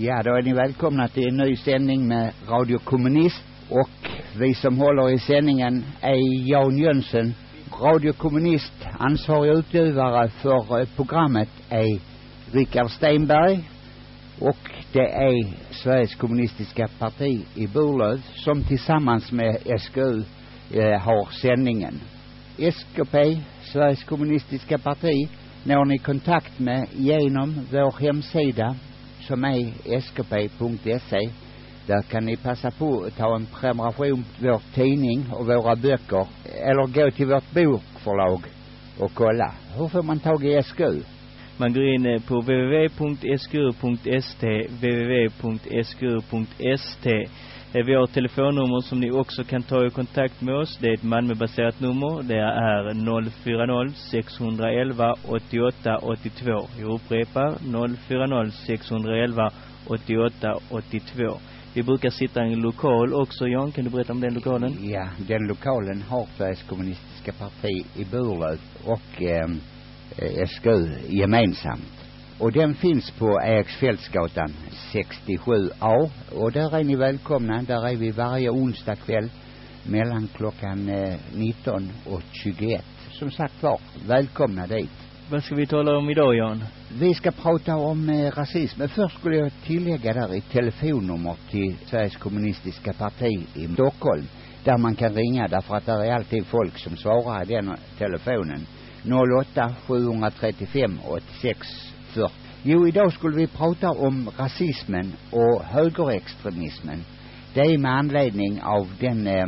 Ja, då är ni välkomna till en ny sändning med Radio Kommunist. Och vi som håller i sändningen är Jan Jönsson, Radio Kommunist, ansvarig utgivare för eh, programmet är Rickard Stenberg. Och det är Sveriges kommunistiska parti i Burlöv som tillsammans med SKU eh, har sändningen. SKP, Sveriges kommunistiska parti, når ni kontakt med genom vår hemsida som är skp.se. Där kan ni passa på att ta en prenumeration på vår tidning och våra böcker eller gå till vårt bokförlag och kolla. Hur får man tag i SKU? Man går in eh, på www.sku.st, www.sku.st. Vi har ett telefonnummer som ni också kan ta i kontakt med oss. Det är ett Malmöbaserat nummer. Det är 040 611 88 82. Jag upprepar 040 611 88 82. Vi brukar sitta i en lokal också, Jan. Kan du berätta om den lokalen? Ja, den lokalen har Sveriges kommunistiska parti i Burlöv och eh, eh SKU gemensamt. Och den finns på Eriksfältsgatan 67A. Och där är ni välkomna. Där är vi varje onsdag kväll mellan klockan eh, 19 och 21. Som sagt var, välkomna dit. Vad ska vi tala om idag, Jan? Vi ska prata om eh, rasism. Men först skulle jag tillägga där ett telefonnummer till Sveriges kommunistiska parti i Stockholm. Där man kan ringa därför att där är alltid folk som svarar i den telefonen. 08 735 86 för? Jo, idag skulle vi prata om rasismen och högerextremismen. Det är med anledning av den eh,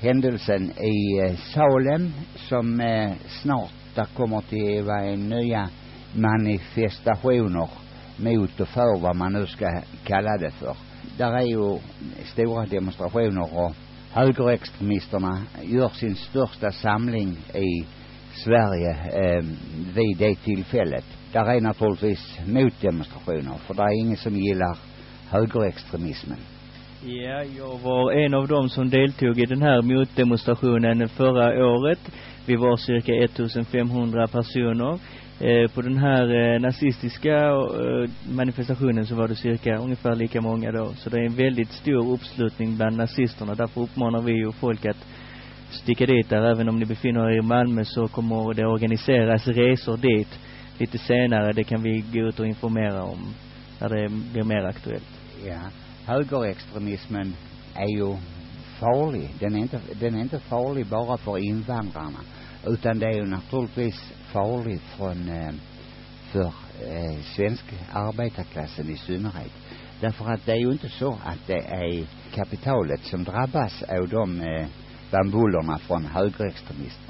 händelsen i eh, Salem som eh, snart där kommer till vara nya manifestationer mot och för vad man nu ska kalla det för. Där är ju stora demonstrationer och högerextremisterna gör sin största samling i Sverige eh, vid det tillfället där är naturligtvis motdemonstrationer, för det är ingen som gillar högerextremismen. Ja, jag var en av dem som deltog i den här motdemonstrationen förra året. Vi var cirka 1500 personer. Eh, på den här eh, nazistiska eh, manifestationen så var det cirka ungefär lika många då. Så det är en väldigt stor uppslutning bland nazisterna. Därför uppmanar vi ju folk att sticka dit där. Även om ni befinner er i Malmö så kommer det organiseras resor dit lite senare. Det kan vi gå ut och informera om när det blir mer aktuellt. Ja. Högerextremismen är ju farlig. Den är inte, den är inte farlig bara för invandrarna. Utan det är ju naturligtvis farlig från, eh, för eh, svensk arbetarklassen i synnerhet. Därför att det är ju inte så att det är kapitalet som drabbas av de eh, bambullerna från högerextremister.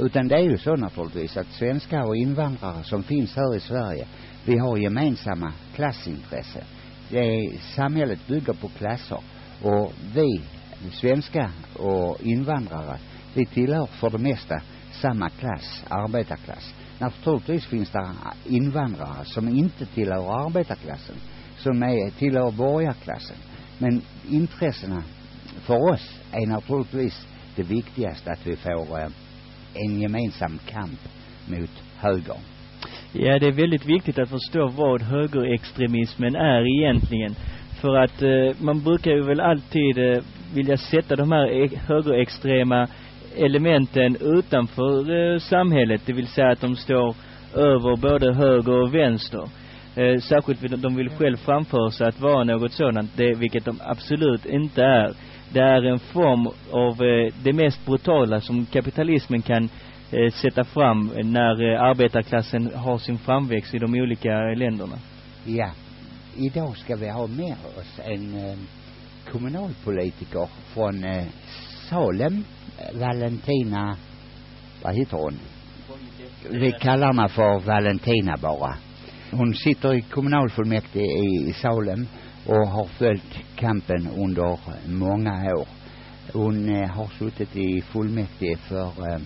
Utan det är ju så naturligtvis att svenskar och invandrare som finns här i Sverige, vi har gemensamma klassintresse. Det är, samhället bygger på klasser och vi svenskar och invandrare, vi tillhör för det mesta samma klass, arbetarklass. Naturligtvis finns det invandrare som inte tillhör arbetarklassen, som är, tillhör borgarklassen. Men intressena för oss är naturligtvis det viktigaste att vi får eh, en gemensam kamp mot högern. Ja, det är väldigt viktigt att förstå vad högerextremismen är egentligen. För att eh, man brukar ju väl alltid eh, vilja sätta de här e-, högerextrema elementen utanför eh, samhället. Det vill säga att de står över både höger och vänster. Eh, särskilt vill de vill själv framföra sig att vara något sådant, det, vilket de absolut inte är det är en form av eh, det mest brutala som kapitalismen kan eh, sätta fram när eh, arbetarklassen har sin framväxt i de olika länderna. Ja. Idag ska vi ha med oss en eh, kommunalpolitiker från eh, Salem, eh, Valentina, vad heter hon? Vi kallar henne för Valentina bara. Hon sitter i kommunalfullmäktige i Salem och har följt kampen under många år. Hon eh, har suttit i fullmäktige för eh,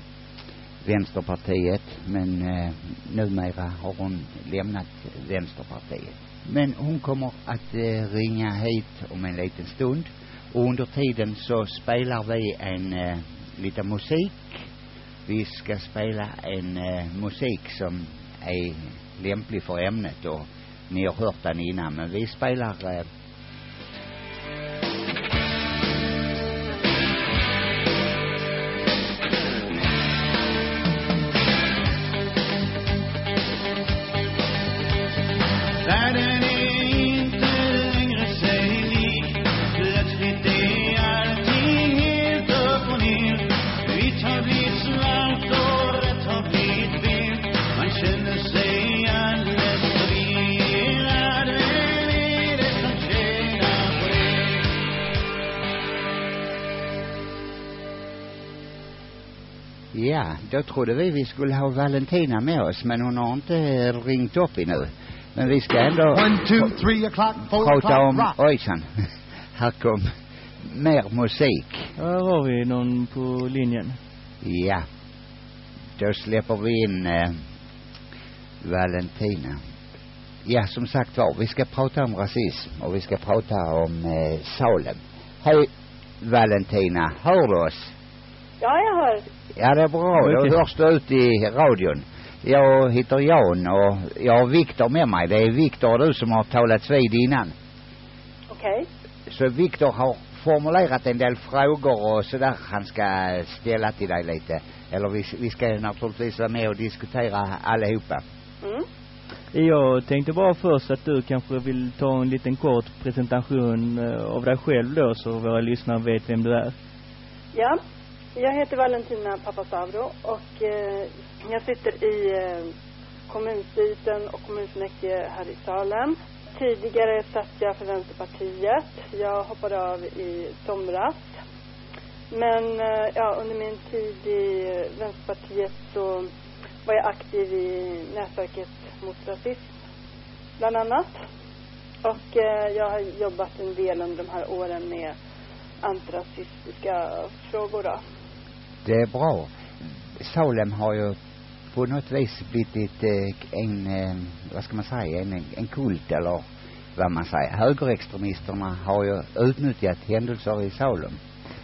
Vänsterpartiet men eh, numera har hon lämnat Vänsterpartiet. Men hon kommer att eh, ringa hit om en liten stund och under tiden så spelar vi en eh, lite musik. Vi ska spela en eh, musik som är lämplig för ämnet och ni har hört den innan men vi spelar Ja, då trodde vi vi skulle ha Valentina med oss, men hon har inte ringt upp ännu. Men vi ska ändå One, two, three o'clock, four prata o'clock, om, rock. ojsan, här kom mer musik. Här har vi någon på linjen. Ja, då släpper vi in eh, Valentina. Ja, som sagt var, vi ska prata om rasism och vi ska prata om eh, Salem. Hej Valentina, hör du oss? Ja, jag hör. Ja, det är bra. Då Okej. hörs du ut i radion. Jag heter Jan och jag har Viktor med mig. Det är Viktor du som har talat vid innan. Okej. Så Viktor har formulerat en del frågor och sådär han ska ställa till dig lite. Eller vi, vi ska naturligtvis vara med och diskutera allihopa. Mm. Jag tänkte bara först att du kanske vill ta en liten kort presentation eh, av dig själv då så våra lyssnare vet vem du är. Ja, jag heter Valentina Papastavro och eh, jag sitter i eh, kommunstyrelsen och kommunfullmäktige här i Salem. Tidigare satt jag för Vänsterpartiet. Jag hoppade av i somras. Men eh, ja, under min tid i Vänsterpartiet så var jag aktiv i nätverket mot rasism, bland annat. Och eh, jag har jobbat en del under de här åren med antirasistiska frågor då. Det är bra. Salem har ju på något vis blivit eh, en, eh, vad ska man säga, en, en kult eller vad man säger. Högerextremisterna har ju utnyttjat händelser i Salem.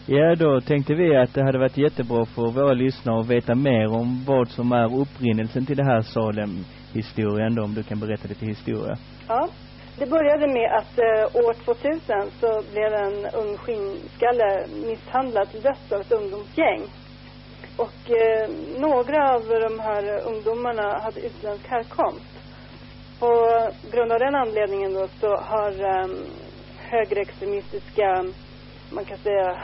Ja, då tänkte vi att det hade varit jättebra för våra lyssnare att veta mer om vad som är upprinnelsen till det här Salem-historien då, om du kan berätta lite historia. Ja. Det började med att eh, år 2000 så blev en ung skinnskalle misshandlad till döds av ett ungdomsgäng. Och eh, några av de här ungdomarna hade utländsk härkomst. På grund av den anledningen då så har eh, högerextremistiska, man kan säga,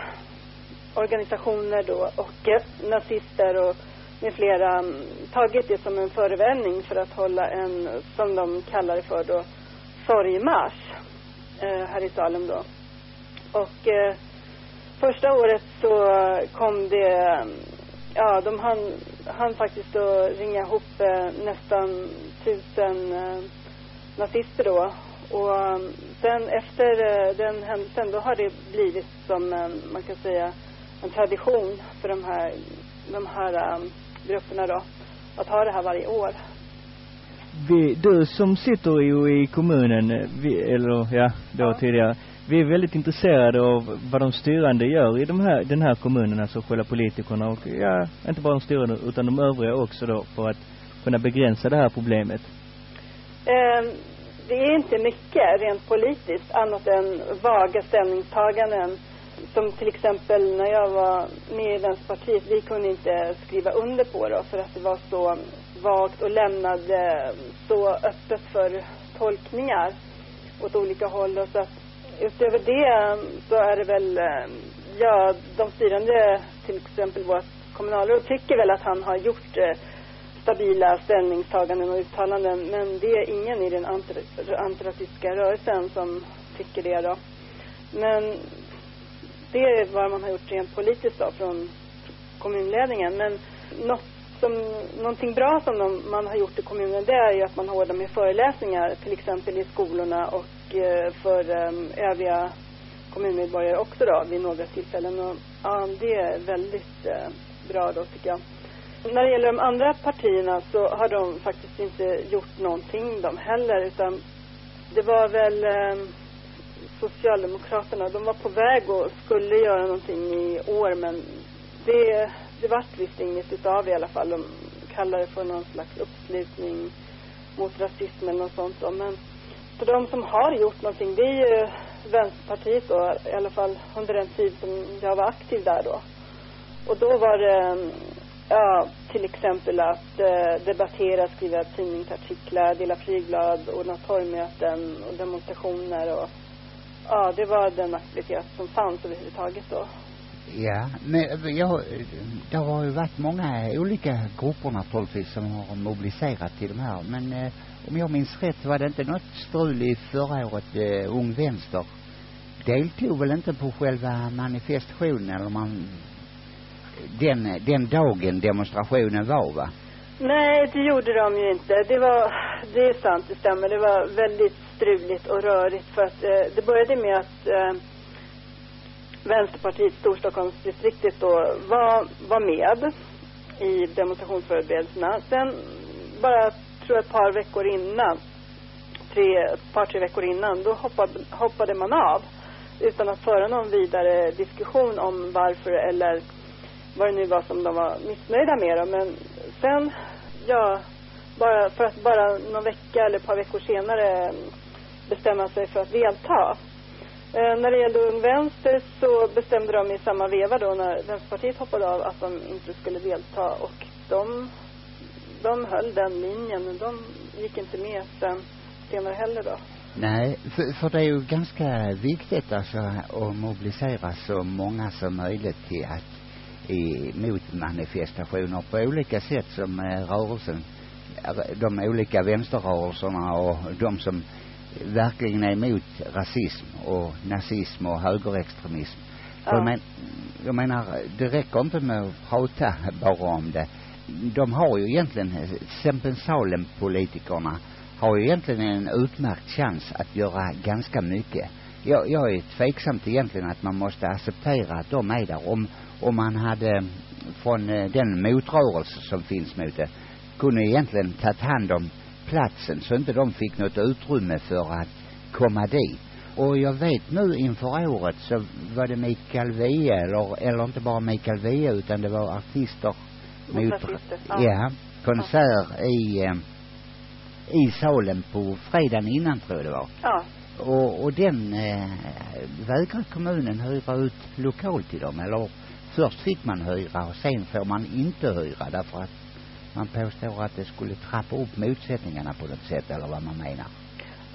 organisationer då och eh, nazister och med flera ehm, tagit det som en förevändning för att hålla en, som de kallar det för då, sorgmarsch eh, här i Salem då. Och eh, första året så kom det, ehm, ja de hann, hann faktiskt då ringa ihop eh, nästan tusen eh, nazister då. Och mm, sen efter eh, den händelsen då har det blivit som en, man kan säga en tradition för de här, de här um, grupperna då. Att ha det här varje år. Vi, du som sitter ju i kommunen, eh, vi, eller ja, då Ja. tidigare. Vi är väldigt intresserade av vad de styrande gör i de här, den här kommunen, alltså själva politikerna och ja, inte bara de styrande utan de övriga också då för att kunna begränsa det här problemet. Eh, det är inte mycket rent politiskt annat än vaga ställningstaganden. Som till exempel när jag var med i Vänsterpartiet, vi kunde inte skriva under på det för att det var så vagt och lämnade så öppet för tolkningar åt olika håll. Och så att utöver det ehm, så är det väl, ehm, ja, de styrande, till exempel vårt kommunalråd, tycker väl att han har gjort eh, stabila ställningstaganden och uttalanden. Men det är ingen i den antirasistiska rörelsen som tycker det då. Men det är vad man har gjort rent politiskt då från kommunledningen. Men något som, någonting bra som de, man har gjort i kommunen det är ju att man har ordnat med föreläsningar till exempel i skolorna och Eh, för ehm, övriga kommunmedborgare också då vid några tillfällen. Och, ja, det är väldigt eh, bra då tycker jag. När det gäller de andra partierna så har de faktiskt inte gjort någonting de heller utan det var väl ehm, Socialdemokraterna, de var på väg och skulle göra någonting i år men det, det vart visst inget utav i alla fall. De kallar det för någon slags uppslutning mot rasism eller något sånt då. Men för de som har gjort någonting, det är ju Vänsterpartiet då, i alla fall under den tid som jag var aktiv där då. Och då var det, ja, till exempel att eh, debattera, skriva tidningsartiklar, dela flygblad, ordna torgmöten och demonstrationer och ja, det var den aktivitet som fanns överhuvudtaget då. Ja, men jag, det har ju varit många olika grupper naturligtvis som har mobiliserat till de här. Men eh, om jag minns rätt var det inte något strul i förra året, eh, Ung Vänster deltog väl inte på själva manifestationen eller man, den, den dagen demonstrationen var va? Nej, det gjorde de ju inte. Det var, det är sant, det stämmer. Det var väldigt struligt och rörigt för att eh, det började med att eh, Vänsterpartiet Storstockholmsdistriktet då var, var med i demonstrationsförberedelserna. Sen bara, tror jag, ett par veckor innan, tre, ett par, tre veckor innan, då hoppade, hoppade man av utan att föra någon vidare diskussion om varför eller vad det nu var som de var missnöjda med då. Men sen, ja, bara för att bara någon vecka eller ett par veckor senare bestämma sig för att delta. Eh, när det gällde Ung Vänster så bestämde de i samma veva då när Vänsterpartiet hoppade av att de inte skulle delta och de, de höll den linjen. De gick inte med sen senare heller då. Nej, för, för det är ju ganska viktigt alltså att mobilisera så många som möjligt till att i, mot manifestationer på olika sätt som eh, rörelsen, de olika vänsterrörelserna och de som verkligen är emot rasism och nazism och högerextremism. Ja. För men, jag menar, det räcker inte med att prata bara om det. De har ju egentligen, till exempel Salem-politikerna har ju egentligen en utmärkt chans att göra ganska mycket. Jag, jag är tveksamt egentligen att man måste acceptera att de är där. Om, om man hade från eh, den motrörelse som finns mot det kunde egentligen tagit hand om platsen så inte de fick något utrymme för att komma dit. Och jag vet nu inför året så var det Mikael Wiehe, eller, eller inte bara Mikael Wiehe utan det var artister Mot ja. ja, konsert i eh, i salen på fredagen innan tror jag det var. Ja. Och, och den eh, vägrar kommunen hyra ut lokal till dem. Eller först fick man hyra och sen får man inte hyra därför att man påstår att det skulle trappa upp motsättningarna på något sätt eller vad man menar.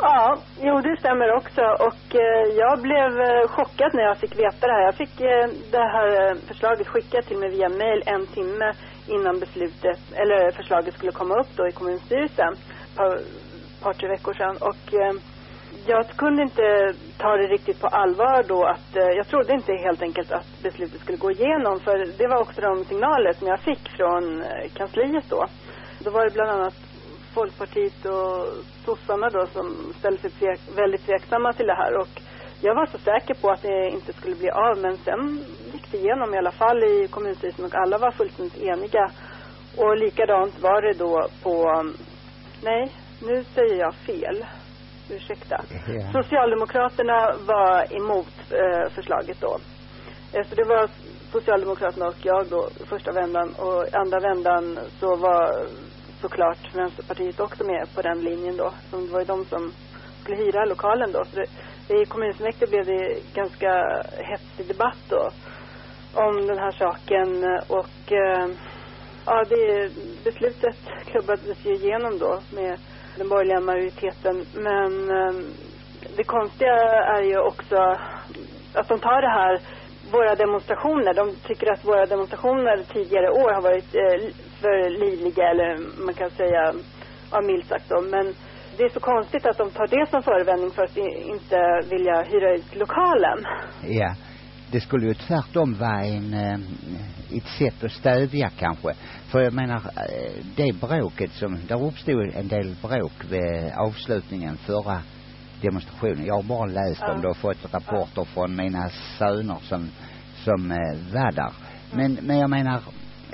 Ja, jo det stämmer också och eh, jag blev eh, chockad när jag fick veta det här. Jag fick eh, det här eh, förslaget skickat till mig via mail en timme innan beslutet, eller förslaget skulle komma upp då i kommunstyrelsen, ett par, par tre veckor sedan. Och eh, jag kunde inte ta det riktigt på allvar då att, eh, jag trodde inte helt enkelt att beslutet skulle gå igenom för det var också de signaler som jag fick från eh, kansliet då. Då var det bland annat Folkpartiet och sossarna då som ställde sig tvek, väldigt tveksamma till det här och jag var så säker på att det inte skulle bli av men sen gick det igenom i alla fall i kommunstyrelsen och alla var fullständigt eniga. Och likadant var det då på, nej, nu säger jag fel. Ursäkta. Ja. Socialdemokraterna var emot eh, förslaget då. Eh, så det var Socialdemokraterna och jag då första vändan och andra vändan så var såklart Vänsterpartiet också med på den linjen då. Som det var ju de som skulle hyra lokalen då. Så det, i kommunfullmäktige blev det ganska hetsig debatt då om den här saken och eh, ja, det beslutet klubbades ju igenom då med den borgerliga majoriteten. Men eh, det konstiga är ju också att de tar det här, våra demonstrationer, de tycker att våra demonstrationer tidigare år har varit eh, för livliga eller man kan säga, ja milt sagt då. Men det är så konstigt att de tar det som förevändning för att inte vilja hyra ut lokalen. Ja. Det skulle ju tvärtom vara en, eh, ett sätt att stödja kanske. För jag menar, eh, det bråket som, där uppstod en del bråk vid avslutningen förra demonstrationen. Jag har bara läst Ja. om det och fått rapporter från mina söner som, som eh, var där. Men, men jag menar,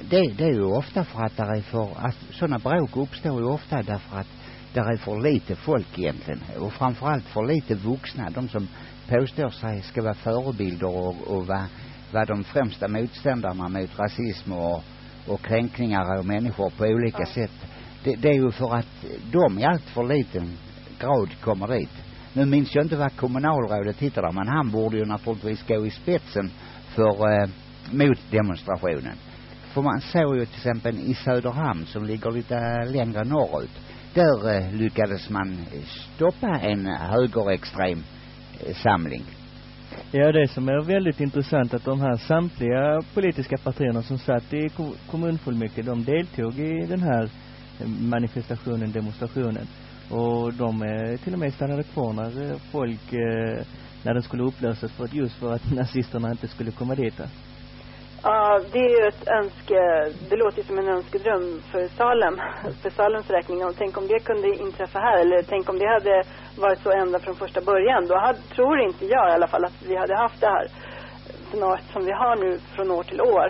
det, det är ju ofta för att där är för, att sådana bråk uppstår ju ofta därför att där är för lite folk egentligen. Och framförallt för lite vuxna. De som påstår sig ska vara förebilder och, och vara, vara de främsta motståndarna mot rasism och, och kränkningar av människor på olika Ja. sätt. Det, det är ju för att de i allt för liten grad kommer dit. Nu minns jag inte vad kommunalrådet där, men han borde ju naturligtvis gå i spetsen för eh, motdemonstrationen. För man såg ju till exempel i Söderhamn som ligger lite längre norrut. Där eh, lyckades man stoppa en högerextrem eh, samling. Ja, det som är väldigt intressant att de här samtliga politiska partierna som satt i kommunfullmäktige, de deltog i den här eh, manifestationen, demonstrationen. Och de eh, till och med stannade kvar när eh, folk, när den skulle upplösas för att just för att nazisterna inte skulle komma dit. Ja, det är ju ett önske, det låter ju som en önskedröm för Salem, för Salems räkning. Och tänk om det kunde inträffa här, eller tänk om det hade varit så ända från första början. Då hade, tror inte jag i alla fall att vi hade haft det här snart som vi har nu från år till år.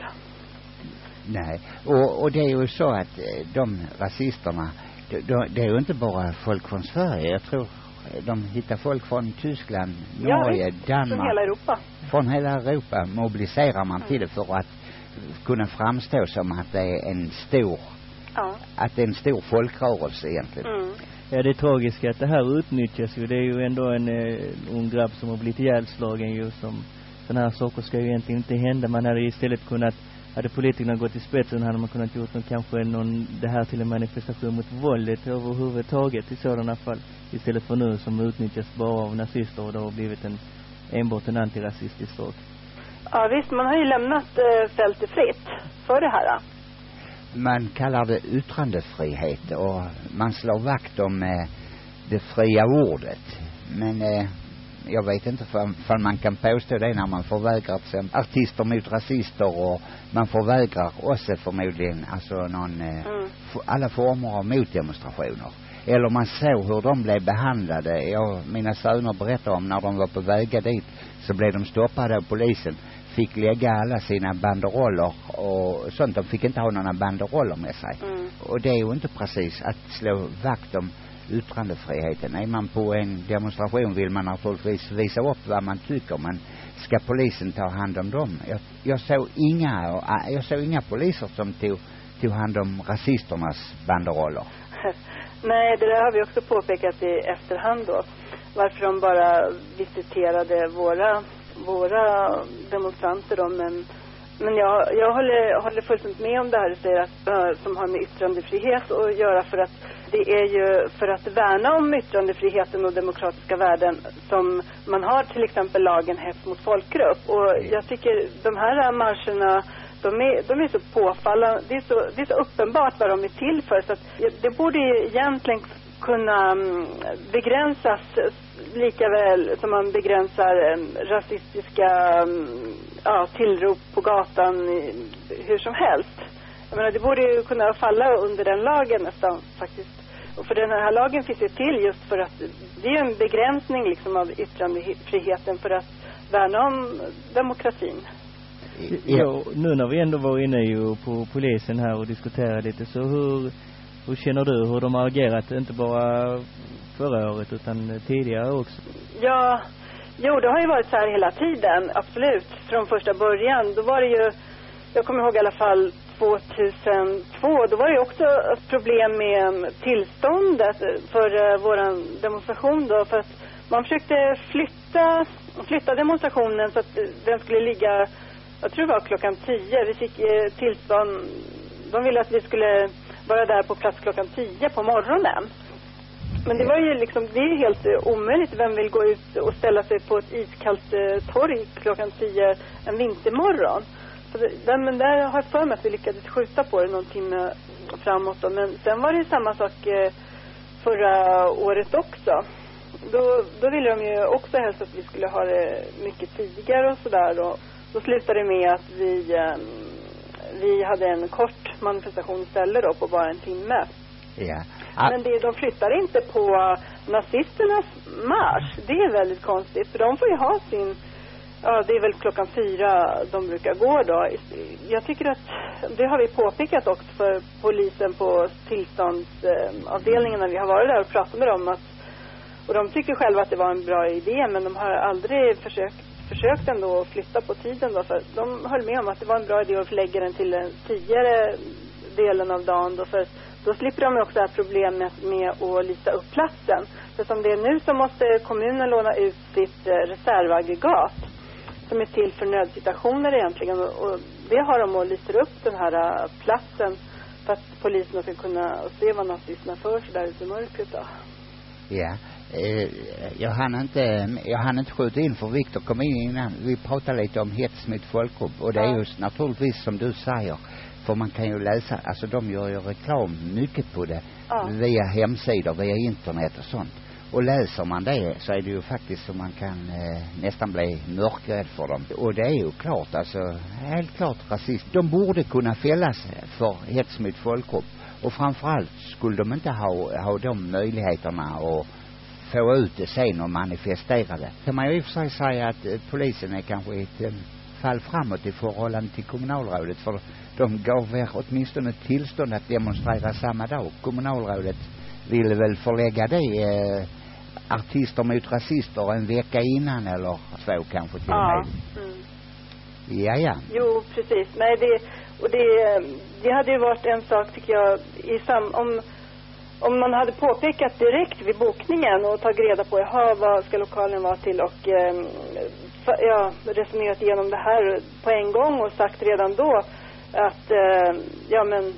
Nej, och, och det är ju så att eh, de rasisterna, de, de, det är ju inte bara folk från Sverige. Jag tror de hittar folk från Tyskland, Norge, ja, Danmark. Från hela Europa. Från hela Europa mobiliserar man mm. till det för att kunna framstå som att det är en stor, ja. att det är en stor folkrörelse egentligen. Mm. Ja, det är tragiskt att det här utnyttjas ju. Det är ju ändå en eh, ung grabb som har blivit ihjälslagen ju som, sådana här saker ska ju egentligen inte hända. Man hade istället kunnat hade politikerna gått i spetsen hade man kunnat gjort någon, kanske någon, det här till en manifestation mot våldet överhuvudtaget i sådana fall. Istället för nu som utnyttjas bara av nazister och det har blivit en, enbart en antirasistisk sak. Ja visst, man har ju lämnat eh, fältet fritt för det här. Man kallar det yttrandefrihet och man slår vakt om eh, det fria ordet. Men eh, jag vet inte för man kan påstå det när man förvägrar till exempel artister mot rasister och man förvägrar oss förmodligen alltså någon eh, mm. alla former av motdemonstrationer eller man såg hur de blev behandlade jag, mina söner berättade om när de var på väg dit så blev de stoppade av polisen fick lägga alla sina banderoller och sånt de fick inte ha några banderoller med sig mm. och det är ju inte precis att slå vakt om yttrandefriheten. Är man på en demonstration vill man naturligtvis visa upp vad man tycker men ska polisen ta hand om dem? Jag, jag såg inga, jag såg inga poliser som tog, tog hand om rasisternas banderoller. Nej, det där har vi också påpekat i efterhand då. Varför de bara visiterade våra, våra demonstranter då, men men jag, jag håller, håller fullständigt med om det här du säger att, uh, som har med yttrandefrihet att göra för att det är ju för att värna om yttrandefriheten och demokratiska värden som man har till exempel lagen hets mot folkgrupp. Och jag tycker de här marscherna de är, de är så påfallande, det är så, det är så uppenbart vad de är till för så att det borde egentligen kunna mm, begränsas lika väl som man begränsar rasistiska mm, ja, tillrop på gatan hur som helst. Jag menar, det borde ju kunna falla under den lagen nästan faktiskt. Och för den här lagen finns ju till just för att det är en begränsning liksom av yttrandefriheten för att värna om demokratin. Ja, nu när vi ändå var inne ju på polisen här och diskuterade lite så hur, hur känner du hur de har agerat, inte bara förra året utan tidigare också? Ja, jo det har ju varit så här hela tiden, absolut, från första början. Då var det ju, jag kommer ihåg i alla fall 2002, då var det också ett problem med um, tillståndet för uh, våran demonstration då, för att man försökte flytta, flytta demonstrationen så att uh, den skulle ligga, jag tror det var klockan tio. Vi fick uh, tillstånd, de ville att vi skulle vara där på plats klockan tio på morgonen. Men det var ju liksom, det är helt eh, omöjligt. Vem vill gå ut och ställa sig på ett iskallt eh, torg klockan tio en vintermorgon? Så det, men där har jag för mig att vi lyckades skjuta på det någon timme framåt då. Men sen var det ju samma sak eh, förra året också. Då, då ville de ju också helst att vi skulle ha det mycket tidigare och sådär då. Då slutade det med att vi, ehm, vi hade en kort manifestation istället då på bara en timme. Ja. Ah. Men det, de flyttar inte på nazisternas marsch. Det är väldigt konstigt. För de får ju ha sin, ja det är väl klockan fyra de brukar gå då. Jag tycker att, det har vi påpekat också för polisen på tillståndsavdelningen när vi har varit där och pratat med dem att, och de tycker själva att det var en bra idé men de har aldrig försökt försökt ändå att flytta på tiden då för de höll med om att det var en bra idé att förlägga den till den tidigare delen av dagen då för då slipper de också det här problemet med att lysa upp platsen. För som det är nu så måste kommunen låna ut sitt eh, reservaggregat som är till för nödsituationer egentligen. Och, det har de och lyser upp den här eh, platsen för att polisen ska kunna se vad nazisterna för sig där ute i mörkret då. Ja. Eh, jag hann inte, jag hann inte skjuta in för Viktor kom in innan. Vi pratade lite om hets mot folkgrupp och det är Ja. ju naturligtvis som du säger. För man kan ju läsa, alltså de gör ju reklam mycket på det. Ja. Via hemsidor, via internet och sånt. Och läser man det så är det ju faktiskt så man kan eh, nästan bli mörkrädd för dem. Och det är ju klart, alltså helt klart rasism. De borde kunna fällas för hets mot folkgrupp. Och framförallt skulle de inte ha, ha de möjligheterna att få ut det sen och manifestera det. Kan man ju i och för sig säga att eh, polisen är kanske ett eh, fall framåt i förhållande till kommunalrådet för de gav er åtminstone tillstånd att demonstrera samma dag. Kommunalrådet ville väl förlägga det eh, artister mot rasister en vecka innan eller två kanske till och Ja. med. Mm. Ja, ja. Jo, precis. Nej, det, och det, det hade ju varit en sak tycker jag i sam, om, om man hade påpekat direkt vid bokningen och tagit reda på, jaha, vad ska lokalen vara till och eh, ja, resonerat igenom det här på en gång och sagt redan då att, eh, ja men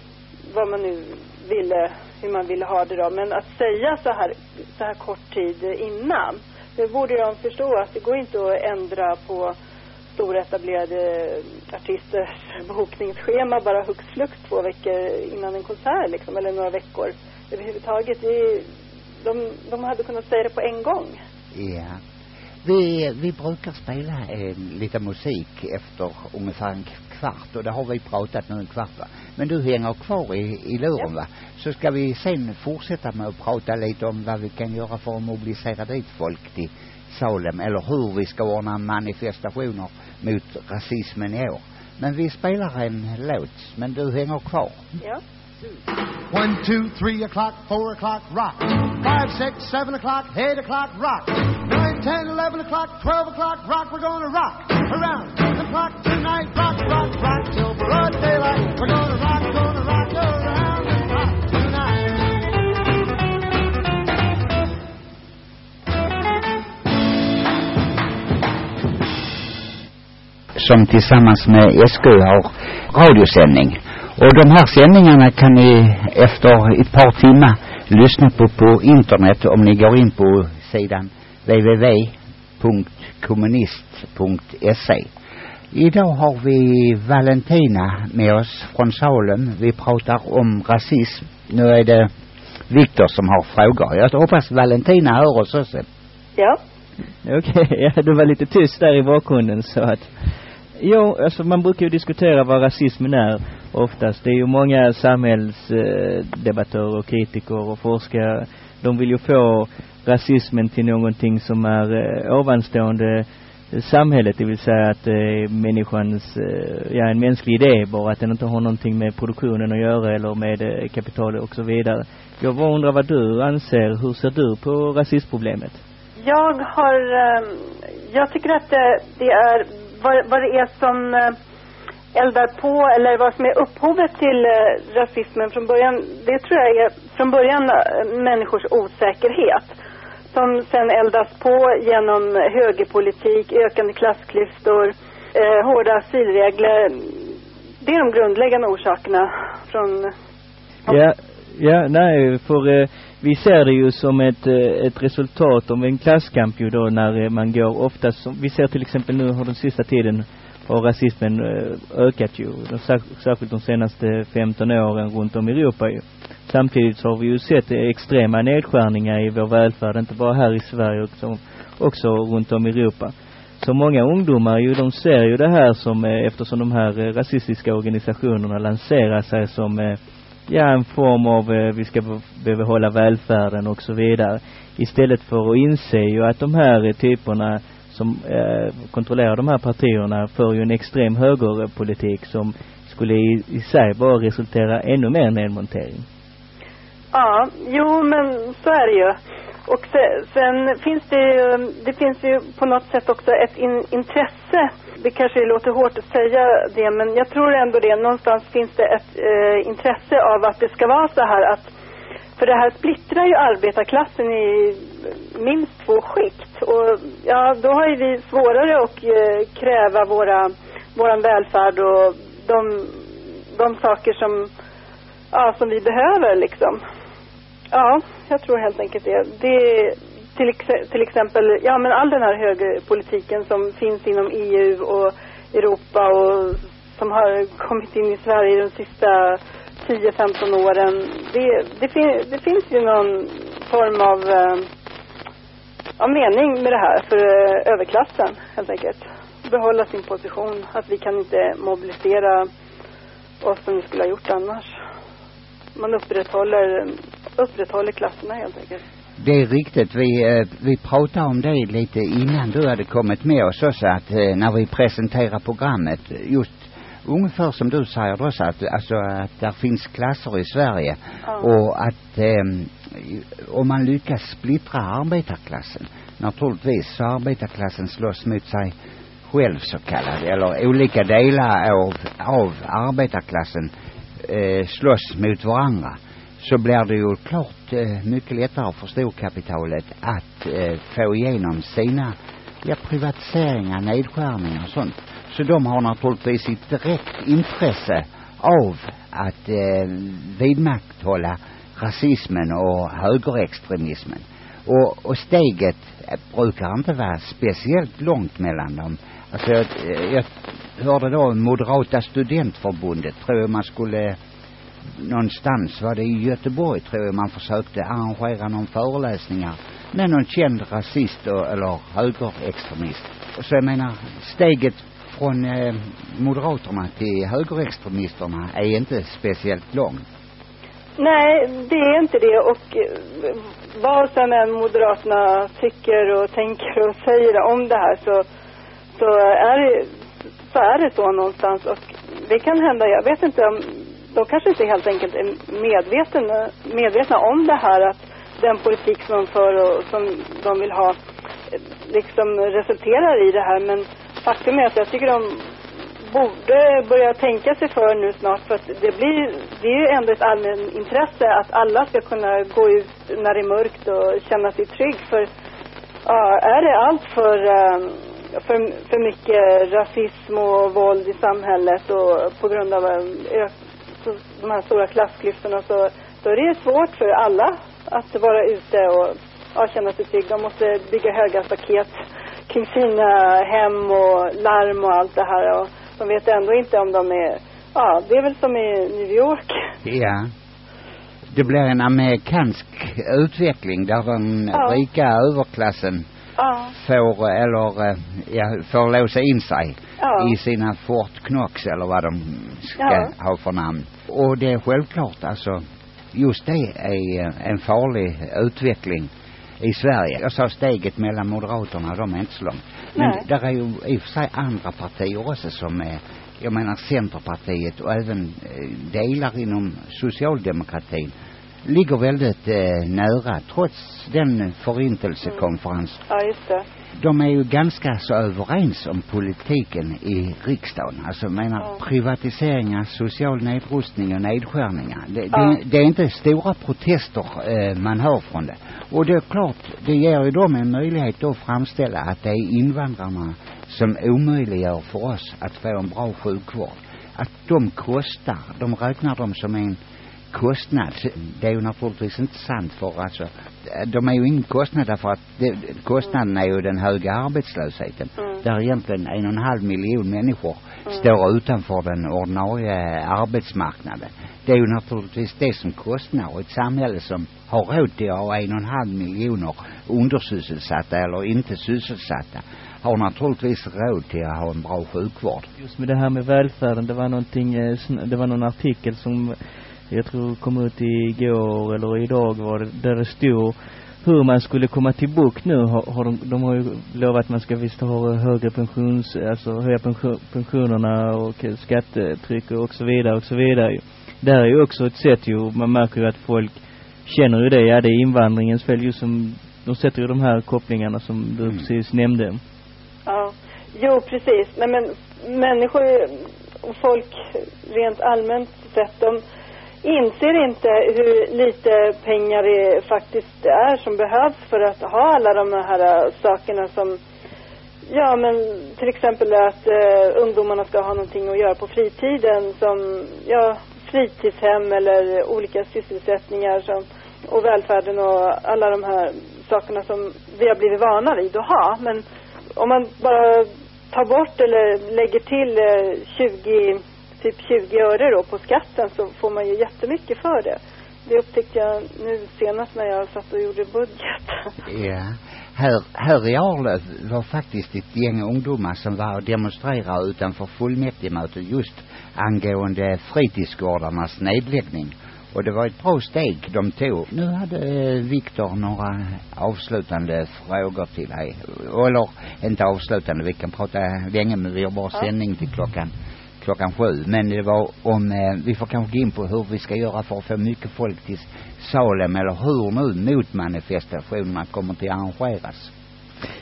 vad man nu ville, hur man ville ha det då. Men att säga så här, så här kort tid innan, det borde de förstå att det går inte att ändra på stora etablerade artisters bokningsschema bara hux flux två veckor innan en konsert liksom, eller några veckor överhuvudtaget. Det, de, de hade kunnat säga det på en gång. Ja. Vi, vi brukar spela eh, lite musik efter ungefär en kvart och det har vi pratat nu en kvart va. Men du hänger kvar i, i luren va. Så ska vi sen fortsätta med att prata lite om vad vi kan göra för att mobilisera dit folk till Salem eller hur vi ska ordna manifestationer mot rasismen i år. Men vi spelar en låt, men du hänger kvar. Ja. One, two, three o'clock, four o'clock, rock. Five, six, seven o'clock, eight o'clock, rock. Nine, ten, eleven o'clock, twelve o'clock, rock. We're gonna rock around the clock tonight. Rock, rock, rock till broad daylight. We're gonna rock, gonna rock around the clock tonight. som tillsammans med SK har radiosändning. Och de här sändningarna kan ni efter ett par timmar lyssna på på internet om ni går in på sidan www.kommunist.se. Idag har vi Valentina med oss från Salem. Vi pratar om rasism. Nu är det Viktor som har frågor. Jag hoppas Valentina hör oss också. Ja. Okej, ja du var lite tyst där i bakgrunden så att Jo, alltså man brukar ju diskutera vad rasismen är oftast. Det är ju många samhällsdebattörer och kritiker och forskare. De vill ju få rasismen till någonting som är eh, ovanstående samhället, det vill säga att eh, människans, eh, ja en mänsklig idé bara, att den inte har någonting med produktionen att göra eller med eh, kapital och så vidare. Jag bara undrar vad du anser, hur ser du på rasistproblemet? Jag har, eh, jag tycker att det, det är vad, vad det är som eh, eldar på eller vad som är upphovet till eh, rasismen från början. Det tror jag är från början eh, människors osäkerhet som sen eldas på genom högerpolitik, ökande klassklyftor, eh, hårda asylregler. Det är de grundläggande orsakerna från Ja, ja, nej, för eh, vi ser det ju som ett, eh, ett resultat av en klasskamp ju då när eh, man går oftast som, vi ser till exempel nu har den sista tiden har rasismen eh, ökat ju, särskilt de senaste 15 åren runt om i Europa ju. Samtidigt så har vi ju sett extrema nedskärningar i vår välfärd, inte bara här i Sverige utan också runt om i Europa. Så många ungdomar ju, de ser ju det här som, eh, eftersom de här eh, rasistiska organisationerna lanserar sig som ja, en form av eh, vi ska behålla välfärden och så vidare. Istället för att inse ju att de här typerna som eh, kontrollerar de här partierna för ju en extrem högerpolitik som skulle i, i sig bara resultera ännu mer nedmontering. Ja, jo men så är det ju. Och se- sen finns det ju, det finns ju på något sätt också ett in, intresse. Det kanske låter hårt att säga det, men jag tror ändå det. Någonstans finns det ett eh, intresse av att det ska vara så här att för det här splittrar ju arbetarklassen i minst två skikt. Och ja, då har ju vi svårare att eh, kräva våra, våran välfärd och de, de saker som, ja, som vi behöver liksom. Ja, jag tror helt enkelt det. Det till, ex- till exempel, ja men all den här högerpolitiken som finns inom EU och Europa och som har kommit in i Sverige de sista 10-15 åren. Det, det, fin, det finns ju någon form av, eh, av mening med det här för eh, överklassen helt enkelt. Behålla sin position. Att vi kan inte mobilisera oss som vi skulle ha gjort annars. Man upprätthåller, upprätthåller klasserna helt enkelt. Det är riktigt. Vi, eh, vi pratade om det lite innan du hade kommit med oss också att eh, när vi presenterar programmet just ungefär som du säger också att alltså att där finns klasser i Sverige Ja. och att eh, om man lyckas splittra arbetarklassen naturligtvis så arbetarklassen slåss mot sig själv så kallad eller olika delar av, av arbetarklassen eh, slåss mot varandra så blir det ju klart eh, mycket lättare för storkapitalet att eh, få igenom sina ja, privatiseringar, nedskärningar och sånt. Så de har naturligtvis ett direkt intresse av att eh, vidmakthålla rasismen och högerextremismen. Och, och steget eh, brukar inte vara speciellt långt mellan dem. Alltså jag, jag hörde då Moderata studentförbundet tror jag man skulle någonstans var det i Göteborg tror jag man försökte arrangera någon föreläsningar med någon känd rasist och, eller högerextremist. Så jag menar, steget från eh, Moderaterna till högerextremisterna är inte speciellt långt. Nej, det är inte det. Och eh, vad sen än Moderaterna tycker och tänker och säger om det här så, så, är, det, så är det så någonstans. Och det kan hända, jag vet inte om, de kanske inte helt enkelt är medvetna, medvetna om det här att den politik som de för och som de vill ha eh, liksom resulterar i det här. Men faktum är att jag tycker de borde börja tänka sig för nu snart för att det blir, det är ju ändå ett allmän intresse att alla ska kunna gå ut när det är mörkt och känna sig trygg för ja, är det allt för, ehm, för, för mycket rasism och våld i samhället och på grund av ehm, de här stora klassklyftorna så då är det svårt för alla att vara ute och ja, känna sig trygg. De måste bygga höga staket kring sina hem och larm och allt det här och de vet ändå inte om de är, ja, det är väl som i New York. Ja. Det blir en amerikansk utveckling där den Ja. rika överklassen Ja, får, eller ja, får låsa in sig ja, i sina Fort Knox eller vad de ska ha för namn. Och det är självklart alltså, just det är en farlig utveckling i Sverige. Jag sa steget mellan Moderaterna, de är inte så långt. Men Nej. där är ju i och för sig andra partier också som är, jag menar Centerpartiet och även eh, delar inom socialdemokratin ligger väldigt eh, nära trots den förintelsekonferens ja just det. De är ju ganska så överens om politiken i riksdagen. Alltså menar Ja. privatiseringar, social nedrustning och nedskärningar. Det, Ja. det, det är inte stora protester eh, man hör från det. Och det är klart, det ger ju dem en möjlighet att framställa att det är invandrarna som omöjliggör för oss att få en bra sjukvård. Att de kostar, de räknar dem som en kostnad. Det är ju naturligtvis inte sant för alltså, de är ju ingen kostnad därför att det, kostnaden är ju den höga arbetslösheten. Mm. Där egentligen en och en halv miljon människor Mm. står utanför den ordinarie arbetsmarknaden. Det är ju naturligtvis det som kostnar och ett samhälle som har råd till att ha en och en halv miljoner undersysselsatta eller inte sysselsatta har naturligtvis råd till att ha en bra sjukvård. Just med det här med välfärden, det var någonting, eh, det var någon artikel som jag tror kom ut igår eller idag var det, där det stod hur man skulle komma till bukt nu har, har de, de har ju lovat att man ska visst ha högre pensions, alltså höja pension, pensionerna och skattetryck och så vidare och så vidare. Det här är ju också ett sätt ju, man märker ju att folk känner ju det, ja det är invandringens fel just som de sätter ju de här kopplingarna som du Mm. precis nämnde. Ja. Jo, precis. Nej, men människor och folk rent allmänt sett, de inser inte hur lite pengar det faktiskt är som behövs för att ha alla de här eh, sakerna som Ja, men till exempel att eh, ungdomarna ska ha någonting att göra på fritiden som, ja, fritidshem eller olika sysselsättningar som, och välfärden och alla de här sakerna som vi har blivit vana vid att ha. Men om man bara tar bort eller lägger till eh, 20, typ 20 öre då på skatten så får man ju jättemycket för det. Det upptäckte jag nu senast när jag satt och gjorde budget. Ja. Här, här i Arlöv var faktiskt ett gäng ungdomar som var och demonstrerade utanför fullmäktigemötet just angående fritidsgårdarnas nedläggning. Och det var ett bra steg de tog. Nu hade eh, Viktor några avslutande frågor till dig. Eller inte avslutande, vi kan prata länge men vi har bara Ja. sändning till klockan klockan sju. Men det var om, eh, vi får kanske gå in på hur vi ska göra för att få mycket folk till Salem eller hur nu motmanifestationerna kommer till arrangeras.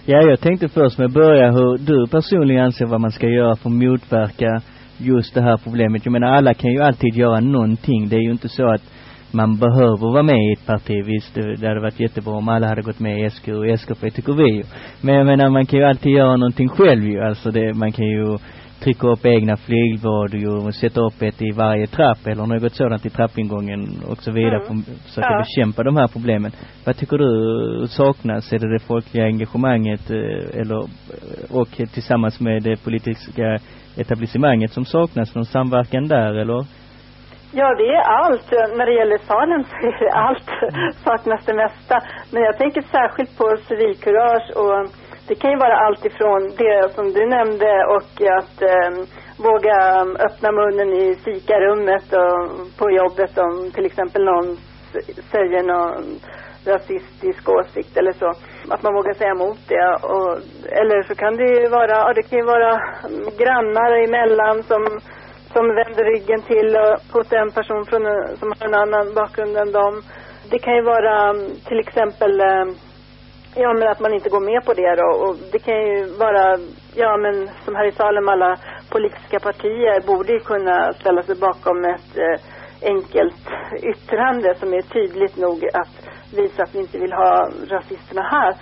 Ja, jag tänkte först med att börja hur du personligen anser vad man ska göra för att motverka just det här problemet. Jag menar, alla kan ju alltid göra någonting. Det är ju inte så att man behöver vara med i ett parti. Visst, det, det hade varit jättebra om alla hade gått med i SK och SKP tycker vi ju. Men jag menar, man kan ju alltid göra någonting själv ju. Alltså det, man kan ju trycka upp egna flygvårdor och sätta upp ett i varje trapp eller något sådant i trappingången och så vidare Mm. för att försöka Ja. bekämpa de här problemen. Vad tycker du saknas? Är det det folkliga engagemanget eh, eller och tillsammans med det politiska etablissemanget som saknas? Någon samverkan där eller? Ja, det är allt. När det gäller Salem så är det allt. Saknas det mesta. Men jag tänker särskilt på civilkurage och det kan ju vara allt ifrån det som du nämnde och att eh, våga ehm, öppna munnen i fikarummet och på jobbet om till exempel någon säger någon rasistisk åsikt eller så. Att man vågar säga emot det. Och, eller så kan det ju vara, ja det kan ju vara grannar emellan som som vänder ryggen till och hos en person från, som har en annan bakgrund än dem. Det kan ju vara ehm, till exempel eh, Ja men att man inte går med på det då och det kan ju vara, ja men som här i Salem alla politiska partier borde ju kunna ställa sig bakom ett eh, enkelt yttrande som är tydligt nog att visa att vi inte vill ha rasisterna här.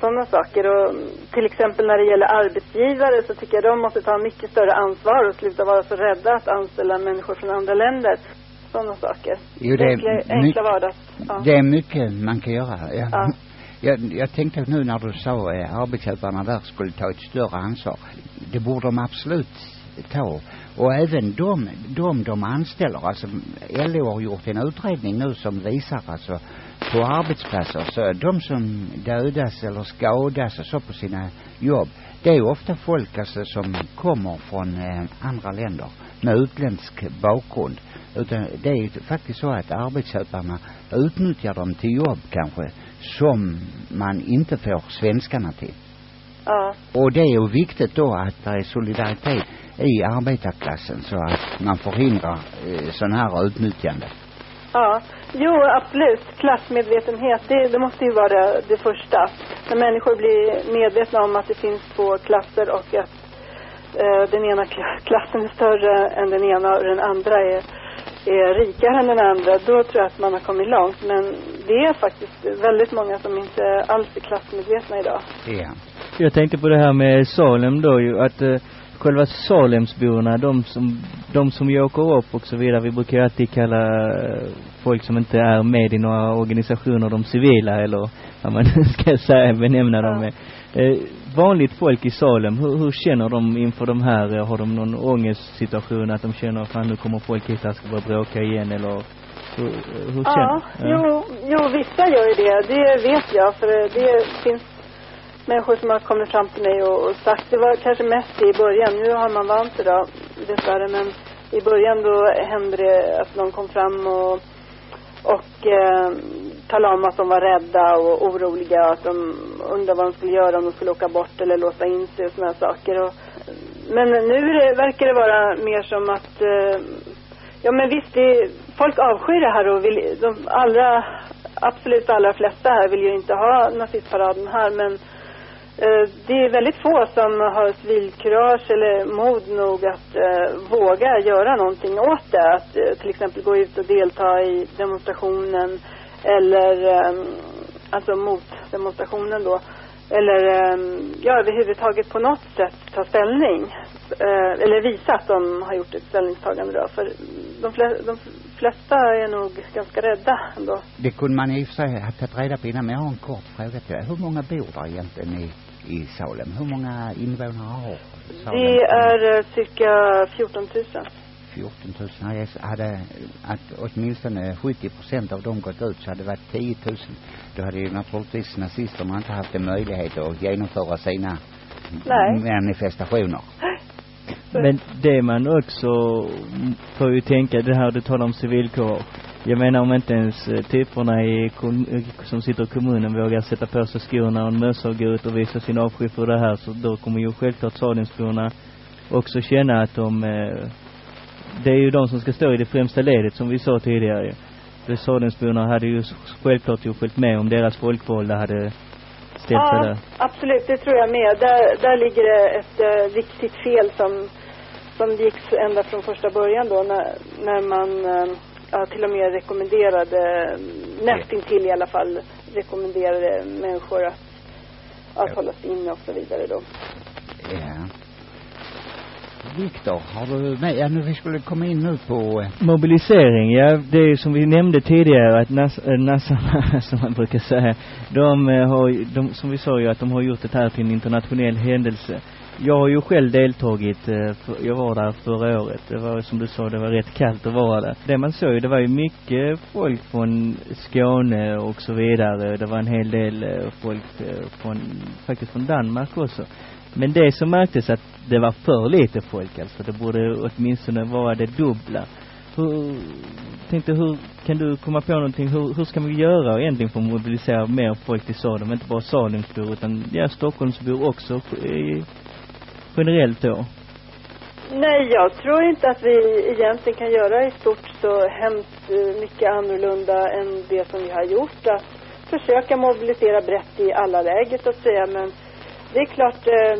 Sådana saker och till exempel när det gäller arbetsgivare så tycker jag de måste ta mycket större ansvar och sluta vara så rädda att anställa människor från andra länder. Sådana saker. Jo, det är enkla, enkla vardags. Ja. Det är mycket man kan göra. Ja. Ja. Jag, jag tänkte nu när du sa eh, arbetsköparna där skulle ta ett större ansvar. Det borde de absolut ta. Och även de, de de anställer. Alltså LO har gjort en utredning nu som visar alltså på arbetsplatser så de som dödas eller skadas och så på sina jobb det är ju ofta folk alltså som kommer från eh, andra länder med utländsk bakgrund utan det är ju faktiskt så att arbetsköparna utnyttjar dem till jobb kanske som man inte får svenskarna till. ja. Och det är ju viktigt då att det är solidaritet i arbetarklassen så att man förhindrar eh, sån här utnyttjande. Ja, jo absolut. Klassmedvetenhet, det, det måste ju vara det första. När människor blir medvetna om att det finns två klasser och att eh, den ena kla- klassen är större än den ena och den andra är, är rikare än den andra, då tror jag att man har kommit långt. Men det är faktiskt väldigt många som inte alls är klassmedvetna idag. Ja. Jag tänkte på det här med Salem då ju, att eh, själva Salemsborna, de som, de som ju åker upp och så vidare, vi brukar ju alltid kalla eh, folk som inte är med i några organisationer de civila eller vad man ska säga, benämna dem med. Eh, vanligt folk i Salem, hur, hur känner de inför de här, har de någon ångestsituation att de känner, fan nu kommer folk hit här ska börja bråka igen eller hur, hur Ja, känner jo, jo, vissa gör ju det. Det vet jag. För det finns människor som har kommit fram till mig och, och sagt, det var kanske mest i början. Nu har man vant sig då, dessvärre. Men i början då hände det att någon kom fram och, och eh, talade om att de var rädda och oroliga. Och att de undrade vad de skulle göra, om de skulle åka bort eller låsa in sig och sådana saker. Och, men nu är det, verkar det vara mer som att eh, Ja men visst, det, folk avskyr det här och vill, de allra, absolut allra flesta här vill ju inte ha nazistparaden här men eh, det är väldigt få som har civilkurage eller mod nog att eh, våga göra någonting åt det. Att eh, till exempel gå ut och delta i demonstrationen eller eh, alltså mot demonstrationen då. Eller eh, ja, överhuvudtaget på något sätt ta ställning. Eh, eller visa att de har gjort ett ställningstagande då. För de, flesta, de flesta är nog ganska rädda ändå. Det kunde man i och för sig ha tagit reda på innan, men jag har en kort fråga till dig. Hur många bor där egentligen i, i Salem? Hur många invånare har Salem? Det är eh, cirka 14 000. 14 000. Hade jag- Hade att åtminstone 70 procent av dem gått ut så hade det varit 10 000. Då hade ju naturligtvis nazisterna inte haft en möjlighet att genomföra sina Nej. manifestationer. Men det man också får ju tänka, det här du talar om civilkår. Jag menar om inte ens eh, typerna i, eh, som sitter i kommunen vågar sätta på sig skorna och en mössa och gå ut och visa sin avsky för det här så då kommer ju självklart Salensborna också känna att de, eh, det är ju de som ska stå i det främsta ledet som vi sa tidigare ju. Hade ju självklart ju följt med om deras folkvalda hade ställt sig Ja, där. absolut. Det tror jag med. Där, där ligger det ett eh, viktigt fel som, som gick ända från första början då när, när man eh, ja, till och med rekommenderade, nästintill i alla fall, rekommenderade människor att, att Ja. hållas inne och så vidare då. Ja. Viktor, har du med? Ja, nu vi skulle komma in nu på eh, Mobilisering, ja det är som vi nämnde tidigare att nas, eh, nassarna, som man brukar säga, de eh, har ju- de, som vi sa ju att de har gjort det här till en internationell händelse. Jag har ju själv deltagit, för, jag var där förra året. Det var som du sa, det var rätt kallt att vara där. Det man såg ju, det var ju mycket folk från Skåne och så vidare. Det var en hel del folk från, faktiskt från Danmark också. Men det som märktes att det var för lite folk alltså. Det borde åtminstone vara det dubbla. Hur, tänkte hur, kan du komma på någonting, hur, hur ska vi göra egentligen för att mobilisera mer folk till Salem? Inte bara Salemsbor utan, ja, Stockholmsbor också i, generellt då. Nej, jag tror inte att vi egentligen kan göra i stort så hemskt eh, mycket annorlunda än det som vi har gjort. Att försöka mobilisera brett i alla läget att säga. Men det är klart, eh,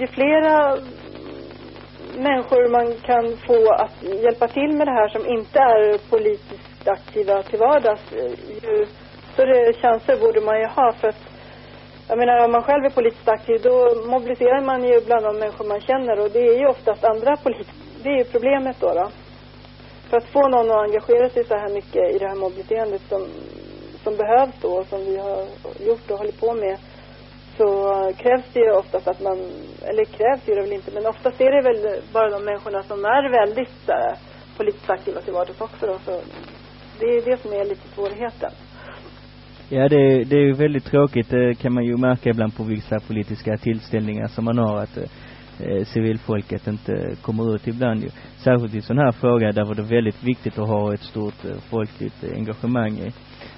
ju flera människor man kan få att hjälpa till med det här som inte är politiskt aktiva till vardags, eh, ju större chanser borde man ju ha. För att jag menar, om man själv är politiskt aktiv då mobiliserar man ju bland de människor man känner och det är ju oftast andra politiker. Det är ju problemet då, då. För att få någon att engagera sig så här mycket i det här mobiliserandet som, som behövs då och som vi har gjort och håller på med så krävs det ju oftast att man, eller krävs ju det väl inte, men oftast är det väl bara de människorna som är väldigt så här, politiskt aktiva till vardags också då, så det är det som är lite svårigheten. Ja, det, det är ju väldigt tråkigt. Det kan man ju märka ibland på vissa politiska tillställningar som man har att eh, civilfolket inte kommer ut ibland ju. Särskilt i sån här fråga där var det väldigt viktigt att ha ett stort eh, folkligt eh, engagemang i.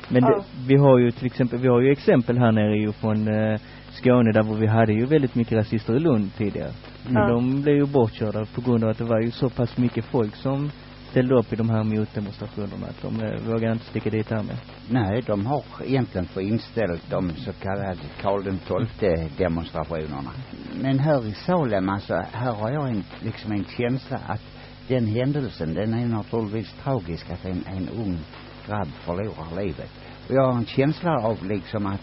Men Ja. det, vi har ju till exempel, vi har ju exempel här nere ju från eh, Skåne där vi hade ju väldigt mycket rasister i Lund tidigare. Men Ja. de blev ju bortkörda på grund av att det var ju så pass mycket folk som ställde upp i de här motdemonstrationerna att de eh, vågade inte sticka dit här med. Nej, de har egentligen för inställt de så kallade Karl den XII demonstrationerna. Men här i Salem, alltså, här har jag en, liksom en känsla att den händelsen, den är naturligtvis tragisk att en, en ung grabb förlorar livet. Och jag har en känsla av liksom att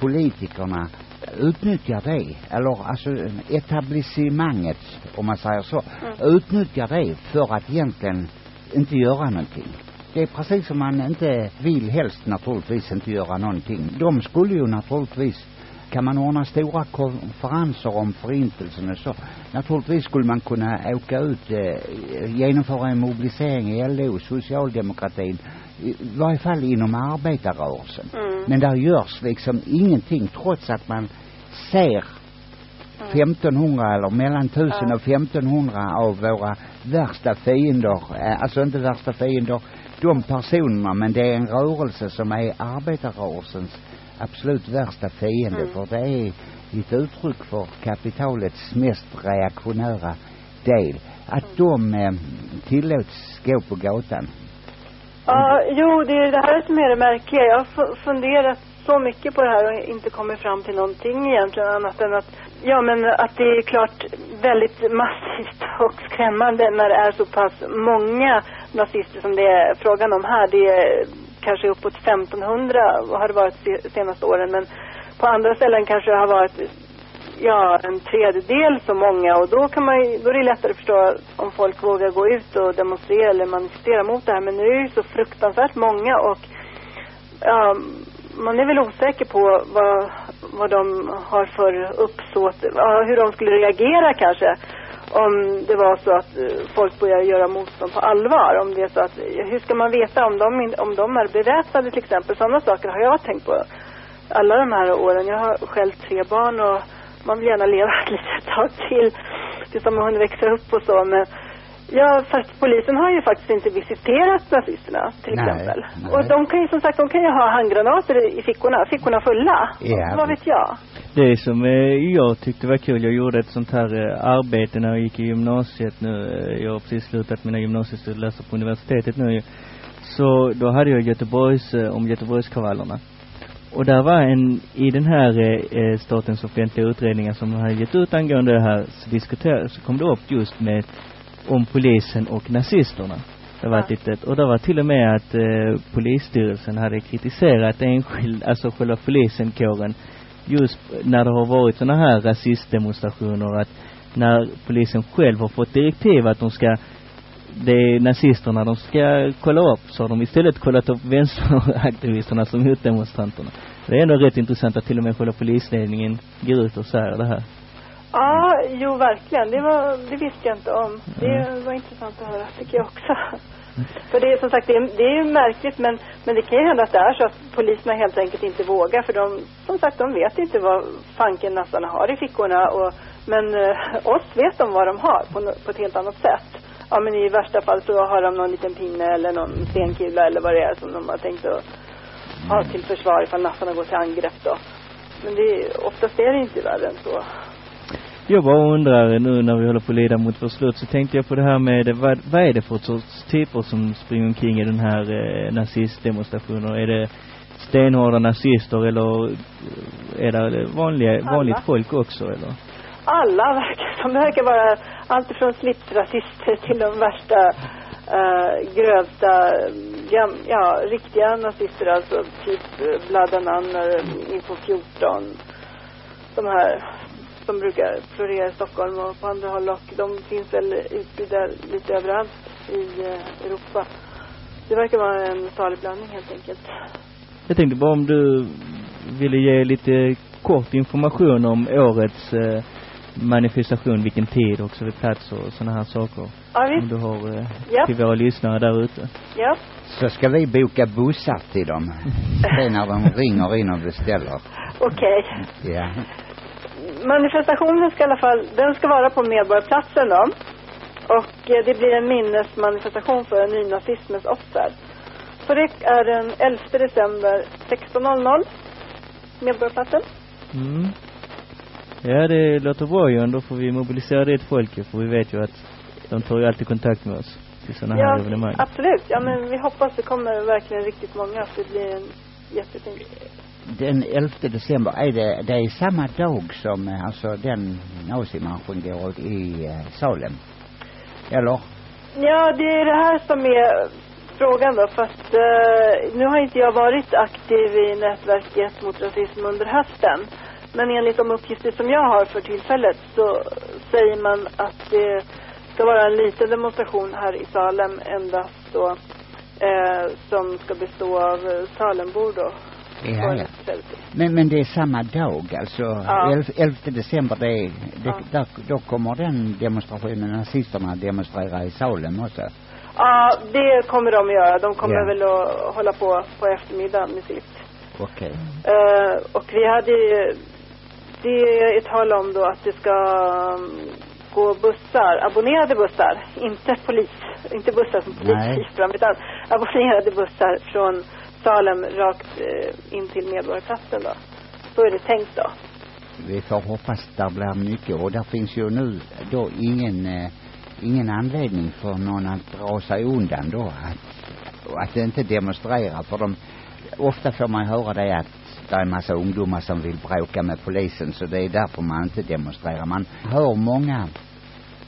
politikerna utnyttjar det, eller alltså etablissemanget, om man säger så, utnyttjar det för att egentligen inte göra någonting. Det är precis som man inte vill helst naturligtvis inte göra någonting. De skulle ju naturligtvis kan man ordna stora konferenser om förintelsen och så. Naturligtvis skulle man kunna åka ut, eh, genomföra en mobilisering i LO, socialdemokratin, i varje fall inom arbetarrörelsen. Mm. Men där görs liksom ingenting trots att man ser 1500 eller mellan 1000 Ja. och 1500 av våra värsta fiender, eh, alltså inte värsta fiender, de personerna, men det är en rörelse som är arbetarrörelsens absolut värsta fiende, Mm. för det är ett uttryck för kapitalets mest reaktionära del. Att de eh, tillåts gå på gatan. Ja, jo, det är det här som är det märkliga. Jag har fu- funderat så mycket på det här och inte kommit fram till någonting egentligen annat än att, ja men att det är klart väldigt massivt och skrämmande när det är så pass många nazister som det är frågan om här. Det är kanske uppåt 1500 har det varit de senaste åren men på andra ställen kanske det har varit ja, en tredjedel så många och då kan man ju, då är det lättare att förstå om folk vågar gå ut och demonstrera eller manifestera mot det här. Men nu är det ju så fruktansvärt många och ja, man är väl osäker på vad, vad de har för uppsåt, ja, hur de skulle reagera kanske om det var så att eh, folk börjar göra motstånd på allvar. Om det är så att, eh, hur ska man veta om de, om de är beväpnade till exempel? Sådana saker har jag tänkt på alla de här åren. Jag har själv tre barn och man vill gärna leva ett litet tag till tills de har hunnit växa upp och så. Men ja, fast polisen har ju faktiskt inte visiterat nazisterna till Nej, exempel. nej. Och de kan ju som sagt, de kan ju ha handgranater i fickorna, fickorna fulla. Ja. Vad vet jag? Det som eh, jag tyckte var kul, jag gjorde ett sånt här eh, arbete när jag gick i gymnasiet nu. Eh, jag har precis slutat mina gymnasiestudier, läser på universitetet nu. Så då hade jag Göteborgs, eh, om Göteborgskravallerna. Och där var en, i den här eh, eh, statens offentliga utredningar som de hade gett ut angående det här, så diskuterade, så kom det upp just med, om polisen och nazisterna. Det var ett litet, och det var till och med att eh, polisstyrelsen hade kritiserat enskild, alltså själva polisenkåren just när det har varit såna här rasistdemonstrationer att när polisen själv har fått direktiv att de ska det är nazisterna de ska kolla upp så har de istället kollat upp vänsteraktivisterna som motdemonstranterna. Det är ändå rätt intressant att till och med själva polisledningen går ut och säger det här. Ja, jo verkligen. Det var, det visste jag inte om. Det Mm. var intressant att höra, tycker jag också. För det är som sagt, det är, det är ju märkligt men, men det kan ju hända att det är så att poliserna helt enkelt inte vågar för de, som sagt, de vet inte vad fanken nassarna har i fickorna och, men eh, oss vet de vad de har på, på ett helt annat sätt. Ja men i värsta fall så har de någon liten pinne eller någon stenkula eller vad det är som de har tänkt att ha till försvar ifall nassarna går till angrepp då. Men det är, oftast är det inte värre än så. Jag bara undrar nu när vi håller på att leda mot vårt slut så tänkte jag på det här med vad, vad är det för sorts typer som springer omkring i den här eh, nazistdemonstrationen? Är det stenhårda nazister eller eh, är det vanliga, Alla. vanligt folk också eller? alla verkar som verkar vara allt från slipsrasister till de värsta uh, grövsta ja, ja, riktiga nazister alltså typ Blood and Honor, Info 14 de här som brukar florera i Stockholm och på andra håll och de finns väl utspridda lite överallt i uh, Europa det verkar vara en salig blandning helt enkelt Jag tänkte bara om du ville ge lite kort information om årets eh, manifestation, vilken tid och så vid plats och sådana här saker. ja Om visst, du har eh, Ja. till våra lyssnare där ute. ja Så ska vi boka bussar till dem. Sen när de ringer in och beställer. okej Ja. Manifestationen ska i alla fall, den ska vara på Medborgarplatsen då. Och eh, det blir en minnesmanifestation för nynazismens offer. Så det är den 11 december 16.00. Medborgarplatsen. Mm. Ja, det låter bra John. Då får vi mobilisera det folket för vi vet ju att de tar ju alltid kontakt med oss till sådana här Ja, evenemang. absolut. Ja, men vi hoppas det kommer verkligen riktigt många. Så det blir en jättefin den 11 december, är det, det är samma dag som eh, alltså den nazimarschen går ut i eh, Salem? Eller? Ja, det är det här som är frågan då. Fast eh, nu har inte jag varit aktiv i nätverket mot rasism under hösten. Men enligt de uppgifter som jag har för tillfället så säger man att det ska vara en liten demonstration här i Salem endast då. Eh, som ska bestå av eh, Salembor då. Ja, ja. Men, men det är samma dag, alltså Ja. 11, 11 december, det, är- det Ja. där, då kommer den demonstrationen, nazisterna demonstrera i Salem också. Ja, det kommer de att göra. De kommer Ja. väl att hålla på på eftermiddagen med sitt. Okej. Eh, och vi hade ju, det är tal om då att det ska um, gå bussar, abonnerade bussar, inte polis, inte bussar som polis utan abonnerade bussar från Salem rakt eh, in till Medborgarplatsen då. Så är det tänkt då. Vi får hoppas där blir mycket och där finns ju nu då ingen, eh, ingen anledning för någon att dra sig undan då att att inte demonstrera för de ofta får man höra det att det är en massa ungdomar som vill bråka med polisen så det är därför man inte demonstrerar. Man hör många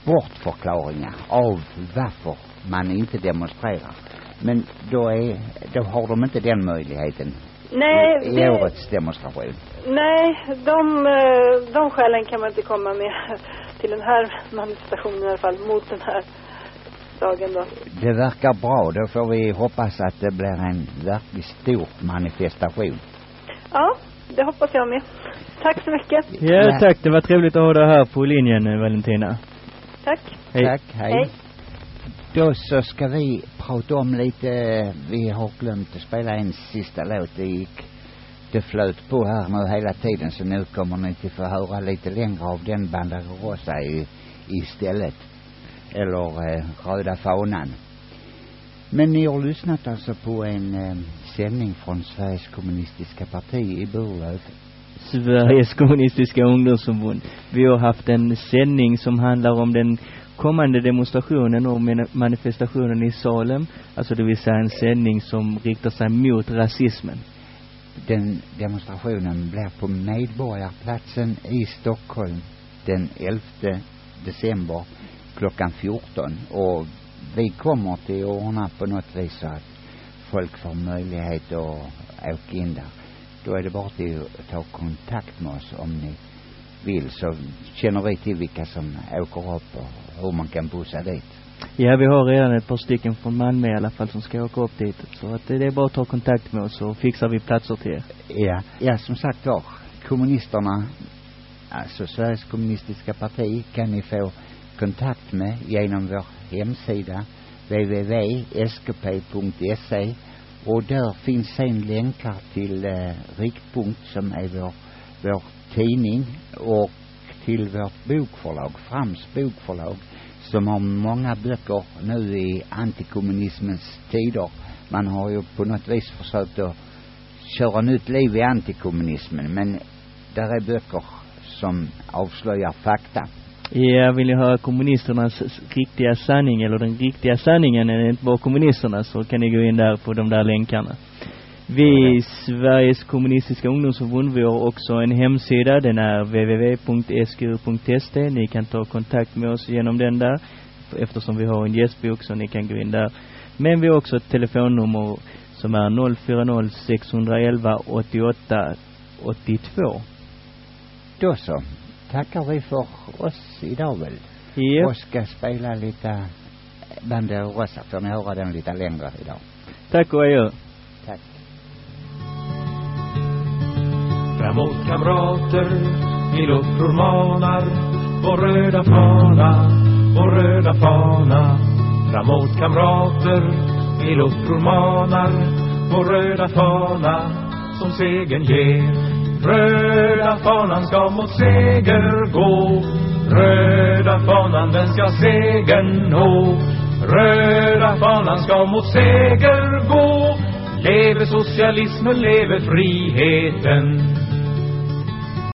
bortförklaringar av varför man inte demonstrerar. Men då är, då har de inte den möjligheten Nej, i det, årets demonstration. nej de, eh, de skälen kan man inte komma med till den här manifestationen i alla fall, mot den här dagen då. Det verkar bra. Då får vi hoppas att det blir en verkligt stor manifestation. Ja, det hoppas jag med. Tack så mycket. Ja, tack. Det var trevligt att ha dig här på linjen, eh, Valentina. Tack. Hej. Tack, hej. Hej. Då så ska vi prata om lite, vi har glömt att spela en sista låt. Det gick, det flöt på här nu hela tiden så nu kommer ni till få höra lite längre av den Bandarossa i, istället. Eller eh, Röda Fanan. Men ni har lyssnat alltså på en eh, sändning från Sveriges kommunistiska parti i Burlöv. Sveriges kommunistiska ungdomsförbund. Vi har haft en sändning som handlar om den kommande demonstrationen och men- manifestationen i Salem. Alltså det vill säga en sändning som riktar sig mot rasismen. Den demonstrationen blir på Medborgarplatsen i Stockholm den 11 december klockan 14 och vi kommer till att ordna på något vis så att folk får möjlighet att åka in där. Då är det bara till att ta kontakt med oss om ni vill så känner vi till vilka som åker upp och hur man kan bussa dit. Ja, vi har redan ett par stycken från Malmö i alla fall som ska åka upp dit. Så att det är bara att ta kontakt med oss så fixar vi platser till er. Ja, ja som sagt var, kommunisterna, alltså Sveriges kommunistiska parti kan ni få kontakt med genom vår hemsida www.skp.se och där finns sen länkar till eh, Riktpunkt som är vår, vår tidning och till vårt bokförlag, Frams bokförlag som har många böcker nu i antikommunismens tider. Man har ju på något vis försökt att köra nytt liv i antikommunismen men där är böcker som avslöjar fakta. Ja, vill ni höra kommunisternas riktiga sanning, eller den riktiga sanningen, är inte bara kommunisterna, så kan ni gå in där på de där länkarna. Vi, Sveriges kommunistiska ungdomsförbund, vi har också en hemsida. Den är www.sku.st. Ni kan ta kontakt med oss genom den där, eftersom vi har en gästbok, så ni kan gå in där. Men vi har också ett telefonnummer som är 040 611 88 82. Då så tackar vi för oss idag väl. Ja. Och ska spela lite Banderosa. Får ni höra den lite längre idag. Tack och adjö. Framåt kamrater, vi luftror manar vår röda fana, vår röda fana. Framåt kamrater, vi luftror manar vår röda fana som segern ger. Röda fanan ska mot seger gå. Röda fanan den ska segern nå. Röda fanan ska mot seger gå. Leve socialismen, leve friheten.